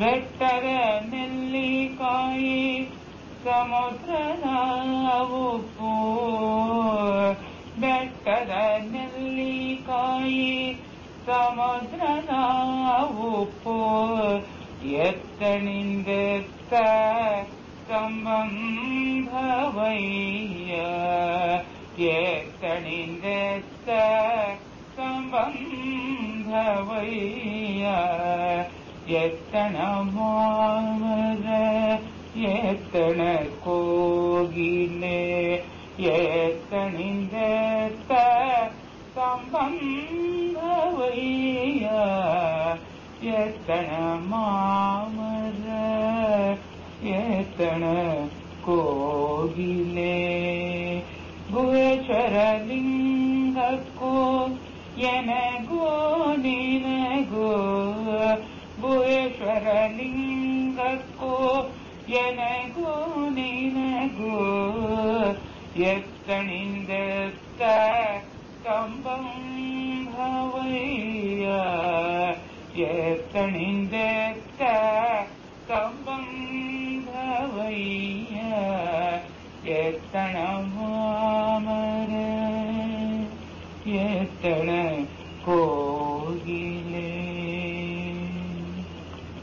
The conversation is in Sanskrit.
ஏத்தணிந்த கம்பந்தவைய ஏத்தணிந்த கம்பந்தவைய ಬೆಟ್ಟದ ನೆಲ್ಲಿಕಾಯಿ ಸಮುದ್ರದ ಉಪ್ಪು ಬೆಟ್ಟದ ನೆಲ್ಲಿಕಾಯಿ ಸಮುದ್ರದ ಉಪ್ಪು ಎತ್ತನಿಂದೆತ್ತ ಸಂಬಂಧವಯ್ಯ ಎತ್ತನಿಂದೆತ್ತ ಸಂಬಂಧವಯ್ಯ எத்தன மாமர எத்தன கோகிலே எத்தனிந்த சம்பந்தவைய எத்தன மாமர எத்தன கோகிலே குவேஸ்வரலிங்கக்கோ எனகோ நினகோ ಭುವೇಶ್ವರಲಿಂಗಕ್ಕೋ ಎನಗೋ ನಿನಗೋ ಎತ್ತಣಿಂದೆತ್ತ ಕಂಬಂಭವಯ್ಯ ಎತ್ತಣಿಂದೆತ್ತ ಕಂಬಂಭವಯ್ಯ ಎತ್ತಣ ಮಾಮರ ಎತ್ತಣ